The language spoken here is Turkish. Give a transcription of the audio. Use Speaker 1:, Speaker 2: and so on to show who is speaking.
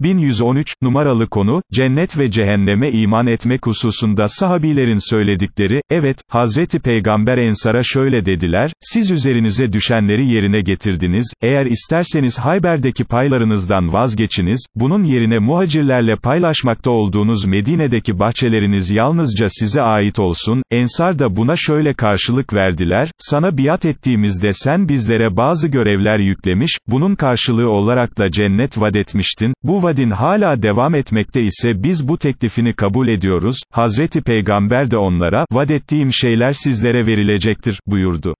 Speaker 1: 1113, numaralı konu, cennet ve cehenneme iman etmek hususunda sahabilerin söyledikleri, evet, Hazreti Peygamber Ensar'a şöyle dediler, siz üzerinize düşenleri yerine getirdiniz, eğer isterseniz Hayber'deki paylarınızdan vazgeçiniz, bunun yerine muhacirlerle paylaşmakta olduğunuz Medine'deki bahçeleriniz yalnızca size ait olsun, Ensar da buna şöyle karşılık verdiler, sana biat ettiğimizde sen bizlere bazı görevler yüklemiş, bunun karşılığı olarak da cennet vaat etmiştin, bu vaadin hala devam etmekte ise biz bu teklifini kabul ediyoruz, Hazreti Peygamber de onlara, vaat ettiğim şeyler sizlere verilecektir, buyurdu.